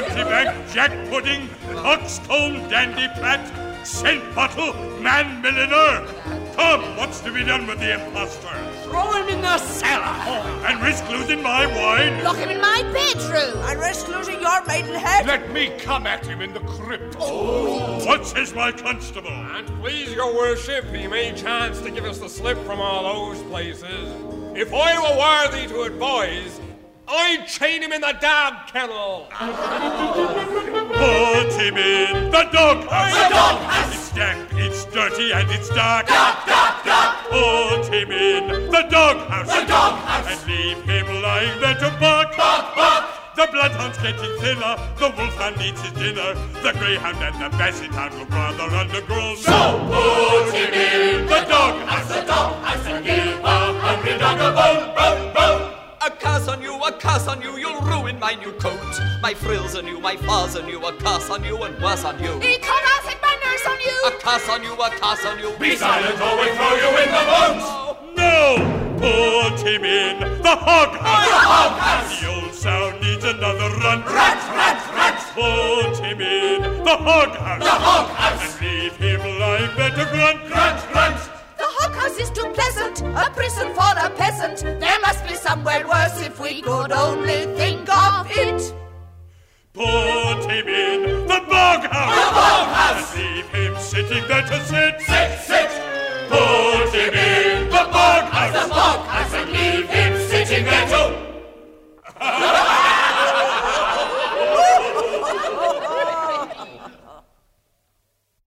Mountebank, Jack Pudding, Coxcomb, Dandy Plat, Scent Bottle, Man Milliner. Come, what's to be done with the impostor? Throw him in the cellar. Oh, and risk losing my wine? Lock him in my bedroom. And risk losing your maidenhead. Let me come at him in the crypt. Oh. What says my constable? And please your worship, he may chance to give us the slip from all those places. If I were worthy to advise, I'd chain him in the dog kennel. Put him in the doghouse. The doghouse. It's damp, it's dirty, and it's dark. Dark, dark, dark. Put him in the doghouse. The doghouse. And leave him lying there to bark. Bark, bark. The bloodhound's getting thinner, the wolfhound needs his dinner, the greyhound and the basset hound look rather undergrown. So curse on you, you'll ruin my new coat. My frills on you, my furs on you, a curse on you and worse on you. He come out and manners on you. A curse on you, a curse on you. Be silent or we throw you in the bones. No! Put him in the hog house. The hog house. The old sow needs another run. Rat, rat, rat. Put him in the hog house. The hog house. And leave him lying there to grunt. Grunt, grunt. The hog house is too pleasant, a prison for a peasant. There must be somewhere worse if we could only think of it. Put him in the bog house. The. And leave him sitting there to sit.